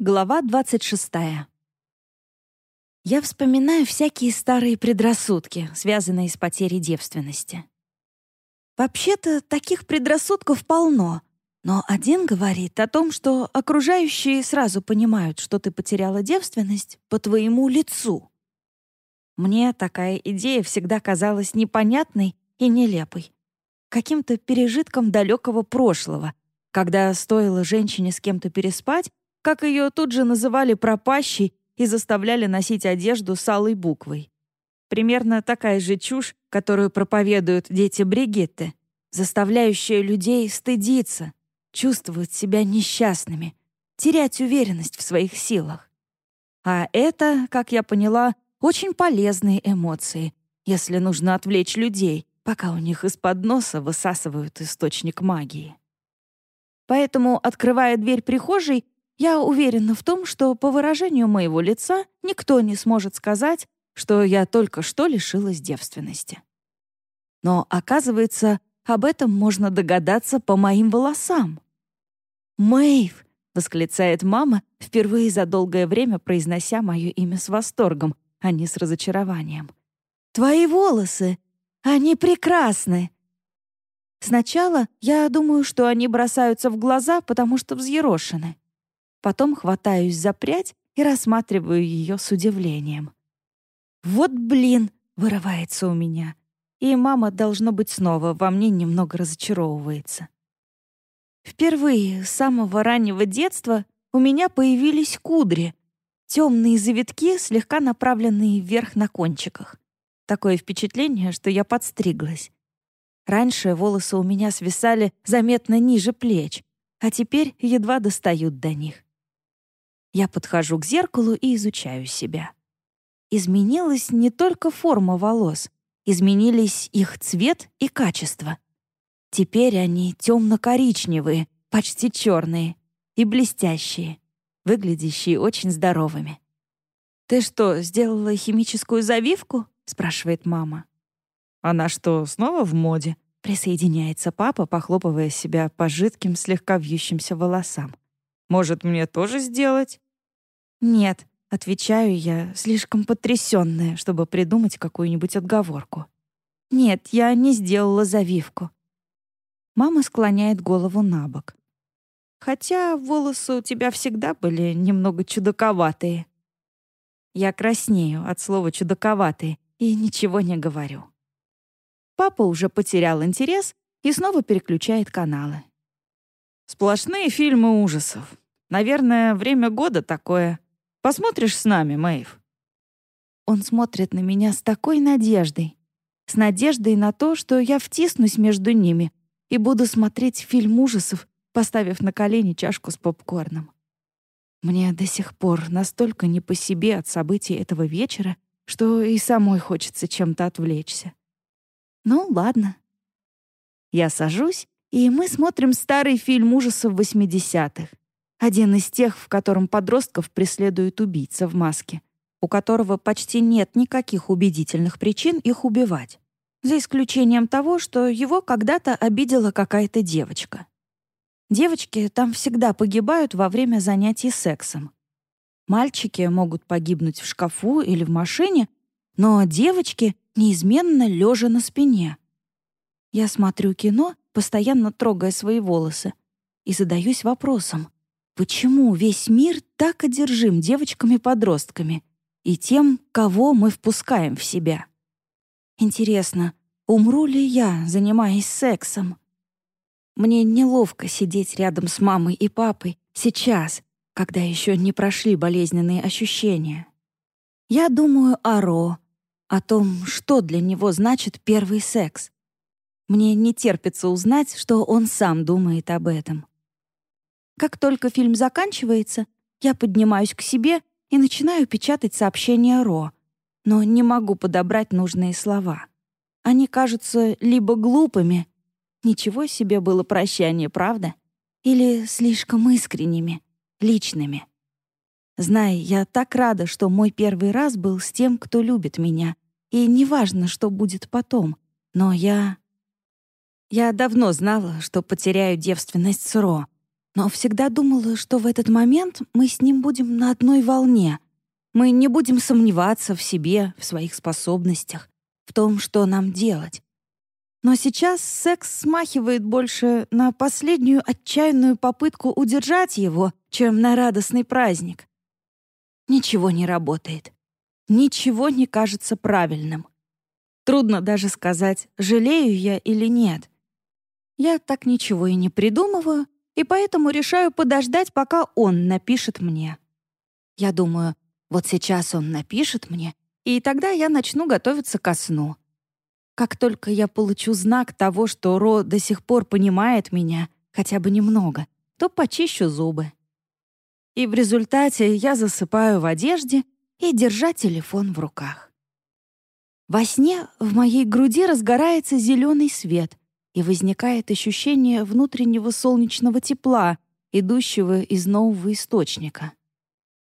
Глава 26. Я вспоминаю всякие старые предрассудки, связанные с потерей девственности. Вообще-то таких предрассудков полно, но один говорит о том, что окружающие сразу понимают, что ты потеряла девственность по твоему лицу. Мне такая идея всегда казалась непонятной и нелепой, каким-то пережитком далекого прошлого, когда стоило женщине с кем-то переспать, как ее тут же называли пропащей и заставляли носить одежду с алой буквой. Примерно такая же чушь, которую проповедуют дети Бригитты, заставляющая людей стыдиться, чувствовать себя несчастными, терять уверенность в своих силах. А это, как я поняла, очень полезные эмоции, если нужно отвлечь людей, пока у них из-под носа высасывают источник магии. Поэтому, открывая дверь прихожей, я уверена в том, что по выражению моего лица никто не сможет сказать, что я только что лишилась девственности. Но, оказывается, об этом можно догадаться по моим волосам. «Мэйв!» — восклицает мама, впервые за долгое время произнося мое имя с восторгом, а не с разочарованием. «Твои волосы! Они прекрасны!» Сначала я думаю, что они бросаются в глаза, потому что взъерошены. Потом хватаюсь за прядь и рассматриваю ее с удивлением. «Вот блин!» — вырывается у меня. И мама, должно быть, снова во мне немного разочаровывается. Впервые с самого раннего детства у меня появились кудри, темные завитки, слегка направленные вверх на кончиках. Такое впечатление, что я подстриглась. Раньше волосы у меня свисали заметно ниже плеч, а теперь едва достают до них. Я подхожу к зеркалу и изучаю себя. Изменилась не только форма волос, изменились их цвет и качество. Теперь они темно-коричневые, почти черные и блестящие, выглядящие очень здоровыми. «Ты что, сделала химическую завивку?» — спрашивает мама. «Она что, снова в моде?» — присоединяется папа, похлопывая себя по жидким, слегка вьющимся волосам. «Может, мне тоже сделать?» «Нет», — отвечаю я, слишком потрясённая, чтобы придумать какую-нибудь отговорку. «Нет, я не сделала завивку». Мама склоняет голову на бок. «Хотя волосы у тебя всегда были немного чудаковатые». Я краснею от слова «чудаковатые» и ничего не говорю. Папа уже потерял интерес и снова переключает каналы. «Сплошные фильмы ужасов. Наверное, время года такое. Посмотришь с нами, Мэйв?» Он смотрит на меня с такой надеждой. С надеждой на то, что я втиснусь между ними и буду смотреть фильм ужасов, поставив на колени чашку с попкорном. Мне до сих пор настолько не по себе от событий этого вечера, что и самой хочется чем-то отвлечься. Ну, ладно. Я сажусь, и мы смотрим старый фильм ужасов 80-х. Один из тех, в котором подростков преследует убийца в маске, у которого почти нет никаких убедительных причин их убивать, за исключением того, что его когда-то обидела какая-то девочка. Девочки там всегда погибают во время занятий сексом. Мальчики могут погибнуть в шкафу или в машине, но девочки неизменно лежа на спине. Я смотрю кино, постоянно трогая свои волосы, и задаюсь вопросом, Почему весь мир так одержим девочками-подростками и тем, кого мы впускаем в себя? Интересно, умру ли я, занимаясь сексом? Мне неловко сидеть рядом с мамой и папой сейчас, когда еще не прошли болезненные ощущения. Я думаю о Ро, о том, что для него значит первый секс. Мне не терпится узнать, что он сам думает об этом. Как только фильм заканчивается, я поднимаюсь к себе и начинаю печатать сообщения Ро, но не могу подобрать нужные слова. Они кажутся либо глупыми, ничего себе было прощание, правда? Или слишком искренними, личными. Знай, я так рада, что мой первый раз был с тем, кто любит меня, и неважно, что будет потом, но я... Я давно знала, что потеряю девственность с Ро, но всегда думала, что в этот момент мы с ним будем на одной волне. Мы не будем сомневаться в себе, в своих способностях, в том, что нам делать. Но сейчас секс смахивает больше на последнюю отчаянную попытку удержать его, чем на радостный праздник. Ничего не работает. Ничего не кажется правильным. Трудно даже сказать, жалею я или нет. Я так ничего и не придумываю, и поэтому решаю подождать, пока он напишет мне. Я думаю, вот сейчас он напишет мне, и тогда я начну готовиться ко сну. Как только я получу знак того, что Ро до сих пор понимает меня, хотя бы немного, то почищу зубы. И в результате я засыпаю в одежде и держа телефон в руках. Во сне в моей груди разгорается зеленый свет, и возникает ощущение внутреннего солнечного тепла, идущего из нового источника.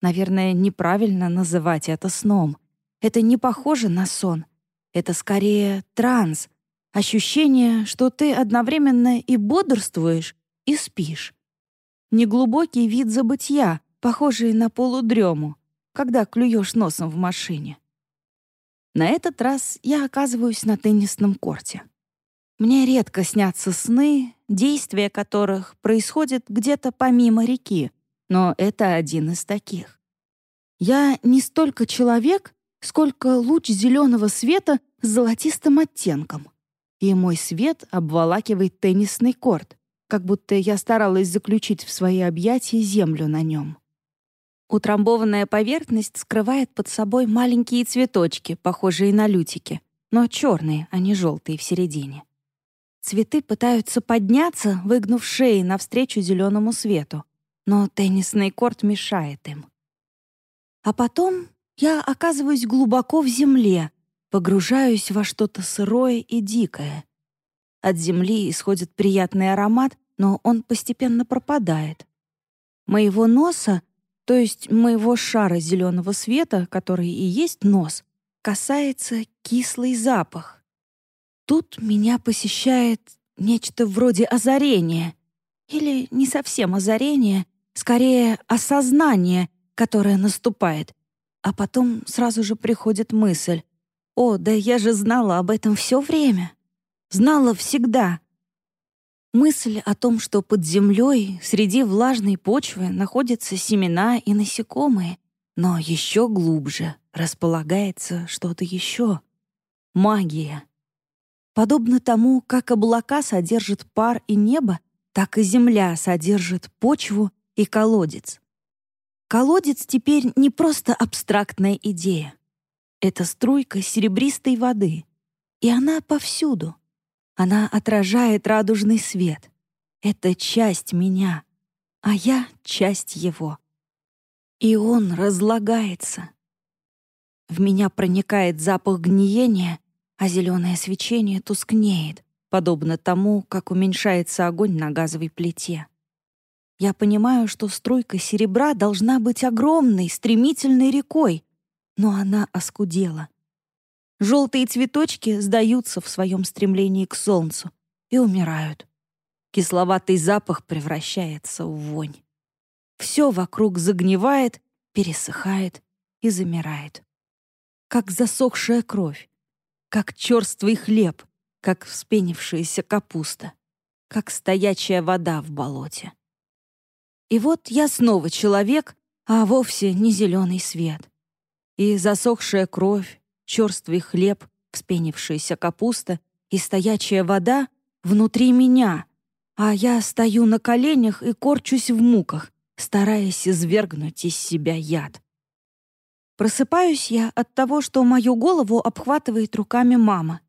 Наверное, неправильно называть это сном. Это не похоже на сон. Это скорее транс, ощущение, что ты одновременно и бодрствуешь, и спишь. Неглубокий вид забытья, похожий на полудрему, когда клюешь носом в машине. На этот раз я оказываюсь на теннисном корте. Мне редко снятся сны, действия которых происходят где-то помимо реки, но это один из таких. Я не столько человек, сколько луч зеленого света с золотистым оттенком. И мой свет обволакивает теннисный корт, как будто я старалась заключить в свои объятия землю на нем. Утрамбованная поверхность скрывает под собой маленькие цветочки, похожие на лютики, но черные, а не желтые в середине. Цветы пытаются подняться, выгнув шеи навстречу зеленому свету, но теннисный корт мешает им. А потом я оказываюсь глубоко в земле, погружаюсь во что-то сырое и дикое. От земли исходит приятный аромат, но он постепенно пропадает. Моего носа то есть моего шара зеленого света, который и есть нос, касается кислый запах. Тут меня посещает нечто вроде озарения. Или не совсем озарение, скорее осознание, которое наступает. А потом сразу же приходит мысль. «О, да я же знала об этом все время. Знала всегда. Мысль о том, что под землей среди влажной почвы находятся семена и насекомые, но еще глубже располагается что-то еще. Магия. Подобно тому, как облака содержат пар и небо, так и земля содержит почву и колодец. Колодец теперь не просто абстрактная идея. Это струйка серебристой воды, и она повсюду — она отражает радужный свет. Это часть меня, а я — часть его. И он разлагается. В меня проникает запах гниения, а зеленое свечение тускнеет, подобно тому, как уменьшается огонь на газовой плите. Я понимаю, что струйка серебра должна быть огромной, стремительной рекой, но она оскудела. Желтые цветочки сдаются в своем стремлении к солнцу и умирают. Кисловатый запах превращается в вонь. Все вокруг загнивает, пересыхает и замирает. Как засохшая кровь, как черствый хлеб, как вспенившаяся капуста, как стоячая вода в болоте. И вот я снова человек, а вовсе не зеленый свет. И засохшая кровь, черствый хлеб, вспенившаяся капуста и стоячая вода внутри меня, а я стою на коленях и корчусь в муках, стараясь извергнуть из себя яд. Просыпаюсь я от того, что мою голову обхватывает руками мама.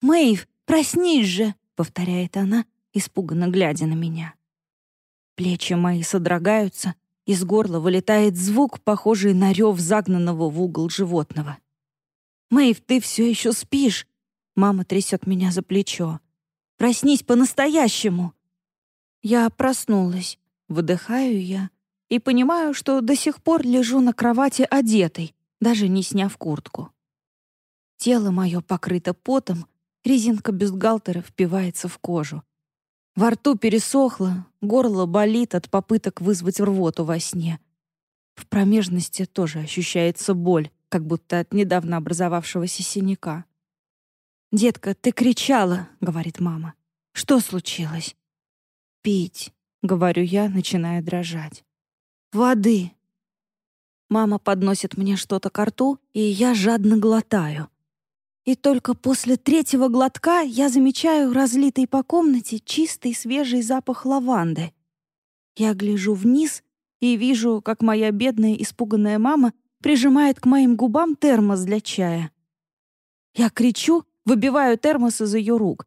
«Мэйв, проснись же!» — повторяет она, испуганно глядя на меня. Плечи мои содрогаются, из горла вылетает звук, похожий на рев загнанного в угол животного. «Мэйв, ты все еще спишь?» Мама трясет меня за плечо. «Проснись по-настоящему!» Я проснулась, выдыхаю я и понимаю, что до сих пор лежу на кровати одетой, даже не сняв куртку. Тело мое покрыто потом, резинка бюстгальтера впивается в кожу. Во рту пересохло, горло болит от попыток вызвать рвоту во сне. В промежности тоже ощущается боль, как будто от недавно образовавшегося синяка. «Детка, ты кричала», — говорит мама. «Что случилось?» «Пить», — говорю я, начиная дрожать. «Воды». Мама подносит мне что-то к рту, и я жадно глотаю. И только после третьего глотка я замечаю разлитый по комнате чистый свежий запах лаванды. Я гляжу вниз и вижу, как моя бедная испуганная мама прижимает к моим губам термос для чая. Я кричу, выбиваю термос из ее рук.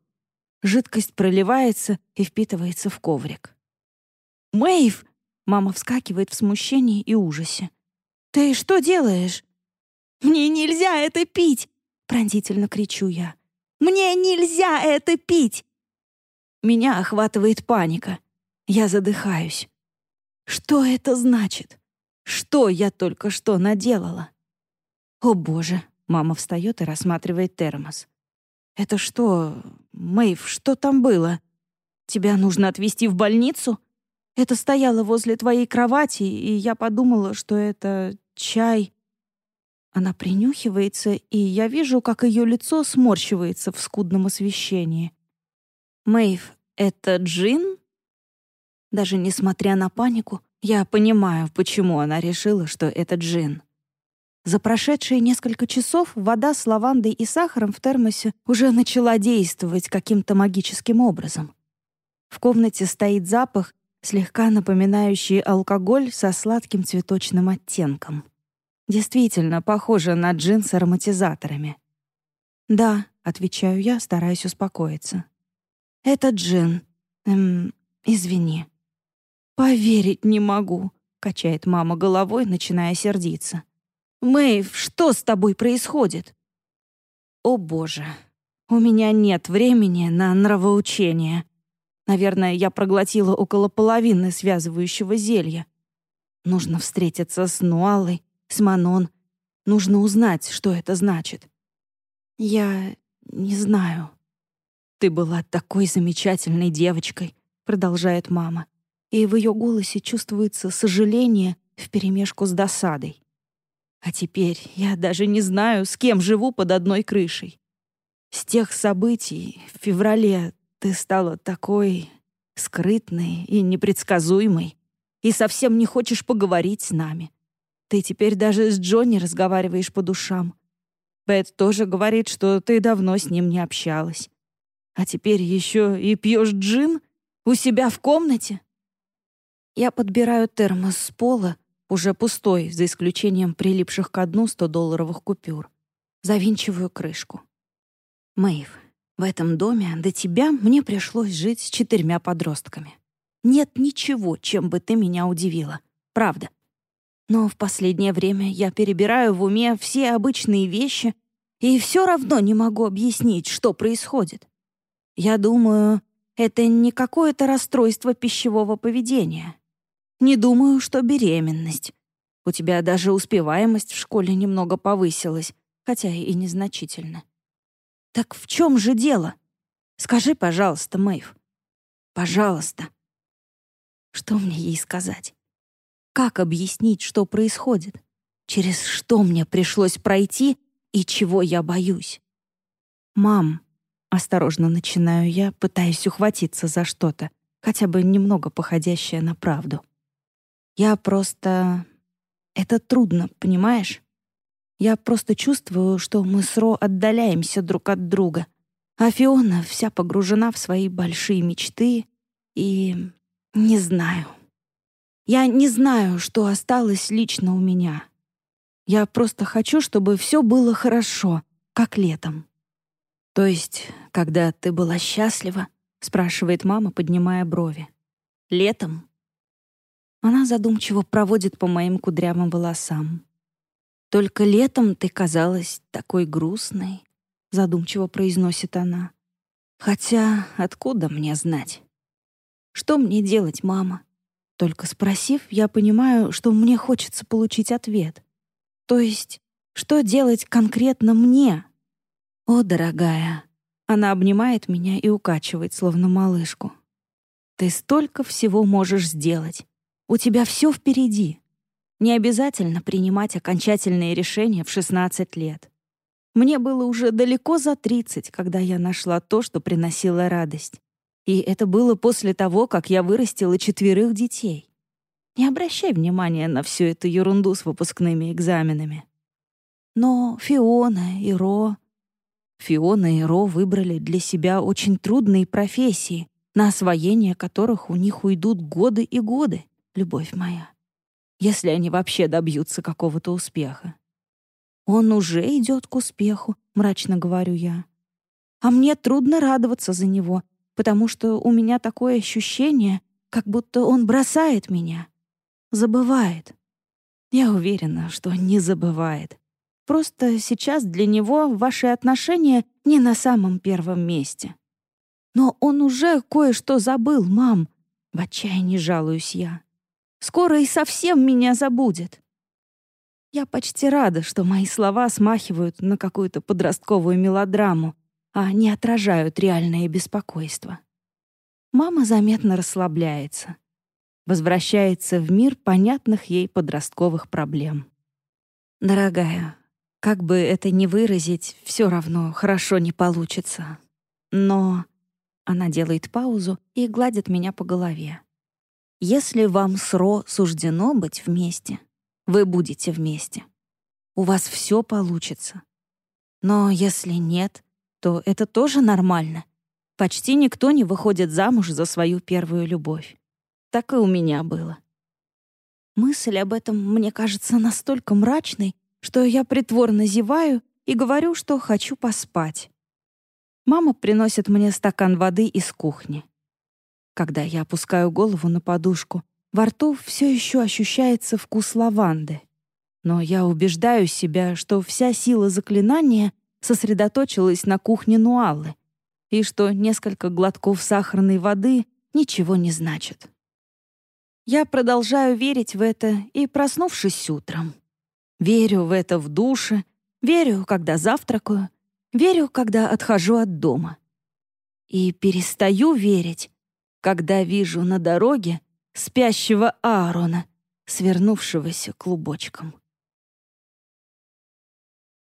Жидкость проливается и впитывается в коврик. «Мэйв!» — мама вскакивает в смущении и ужасе. «Ты что делаешь?» «Мне нельзя это пить!» — пронзительно кричу я. «Мне нельзя это пить!» Меня охватывает паника. Я задыхаюсь. Что это значит? Что я только что наделала? О, боже! Мама встает и рассматривает термос. Это что, Мэйв, что там было? Тебя нужно отвезти в больницу? Это стояло возле твоей кровати, и я подумала, что это чай. Она принюхивается, и я вижу, как ее лицо сморщивается в скудном освещении. Мэйв, это джин? Даже несмотря на панику, я понимаю, почему она решила, что это джин. За прошедшие несколько часов вода с лавандой и сахаром в термосе уже начала действовать каким-то магическим образом. В комнате стоит запах, слегка напоминающий алкоголь со сладким цветочным оттенком. Действительно, похоже на джин с ароматизаторами. «Да», — отвечаю я, стараясь успокоиться. «Это джин. Эм, извини». «Поверить не могу», — качает мама головой, начиная сердиться. «Мэйв, что с тобой происходит?» «О, боже, у меня нет времени на нравоучение. Наверное, я проглотила около половины связывающего зелья. Нужно встретиться с Нуалой, с Манон. Нужно узнать, что это значит. Я не знаю. Ты была такой замечательной девочкой, продолжает мама и в ее голосе чувствуется сожаление вперемешку с досадой. А теперь я даже не знаю, с кем живу под одной крышей. С тех событий в феврале ты стала такой скрытной и непредсказуемой, и совсем не хочешь поговорить с нами. Ты теперь даже с Джонни разговариваешь по душам. Бет тоже говорит, что ты давно с ним не общалась. А теперь еще и пьешь джин у себя в комнате? Я подбираю термос с пола, уже пустой, за исключением прилипших к дну 100-долларовых купюр. Завинчиваю крышку. Мэйв, в этом доме до тебя мне пришлось жить с четырьмя подростками. Нет ничего, чем бы ты меня удивила. Правда. Но в последнее время я перебираю в уме все обычные вещи и все равно не могу объяснить, что происходит. Я думаю, это не какое-то расстройство пищевого поведения. Не думаю, что беременность. У тебя даже успеваемость в школе немного повысилась, хотя и незначительно. Так в чем же дело? Скажи, пожалуйста, Мэйв. Пожалуйста. Что мне ей сказать? Как объяснить, что происходит? Через что мне пришлось пройти и чего я боюсь? «Мам», — осторожно начинаю я, пытаясь ухватиться за что-то, хотя бы немного походящее на правду. Я просто... Это трудно, понимаешь? Я просто чувствую, что мы с Ро отдаляемся друг от друга. А Фиона вся погружена в свои большие мечты и... не знаю. Я не знаю, что осталось лично у меня. Я просто хочу, чтобы все было хорошо, как летом. То есть, когда ты была счастлива, спрашивает мама, поднимая брови. Летом она задумчиво проводит по моим кудрявым волосам. «Только летом ты казалась такой грустной», — задумчиво произносит она. «Хотя откуда мне знать? Что мне делать, мама?» Только спросив, я понимаю, что мне хочется получить ответ. То есть, что делать конкретно мне? О, дорогая. Она обнимает меня и укачивает, словно малышку. Ты столько всего можешь сделать. У тебя все впереди. Не обязательно принимать окончательные решения в 16 лет. Мне было уже далеко за 30, когда я нашла то, что приносило радость. И это было после того, как я вырастила четверых детей. Не обращай внимания на всю эту ерунду с выпускными экзаменами. Но Фиона и Ро... Фиона и Ро выбрали для себя очень трудные профессии, на освоение которых у них уйдут годы и годы, любовь моя, если они вообще добьются какого-то успеха. Он уже идет к успеху, мрачно говорю я. А мне трудно радоваться за него, потому что у меня такое ощущение, как будто он бросает меня. Забывает. Я уверена, что не забывает. Просто сейчас для него ваши отношения не на самом первом месте. Но он уже кое-что забыл, мам. В отчаянии жалуюсь я. Скоро и совсем меня забудет. Я почти рада, что мои слова смахивают на какую-то подростковую мелодраму, а не отражают реальное беспокойство. Мама заметно расслабляется. Возвращается в мир понятных ей подростковых проблем. «Дорогая, как бы это ни выразить, все равно хорошо не получится. Но она делает паузу и гладит меня по голове. «Если вам с Ро суждено быть вместе, вы будете вместе. У вас все получится. Но если нет, то это тоже нормально. Почти никто не выходит замуж за свою первую любовь. Так и у меня было. Мысль об этом мне кажется настолько мрачной, что я притворно зеваю и говорю, что хочу поспать. Мама приносит мне стакан воды из кухни. Когда я опускаю голову на подушку, во рту все еще ощущается вкус лаванды. Но я убеждаю себя, что вся сила заклинания сосредоточилась на кухне Нуалы, и что несколько глотков сахарной воды ничего не значит. Я продолжаю верить в это и проснувшись утром. Верю в это в душе, верю, когда завтракаю, Верю, когда отхожу от дома. И перестаю верить, когда вижу на дороге спящего Аарона, свернувшегося клубочком.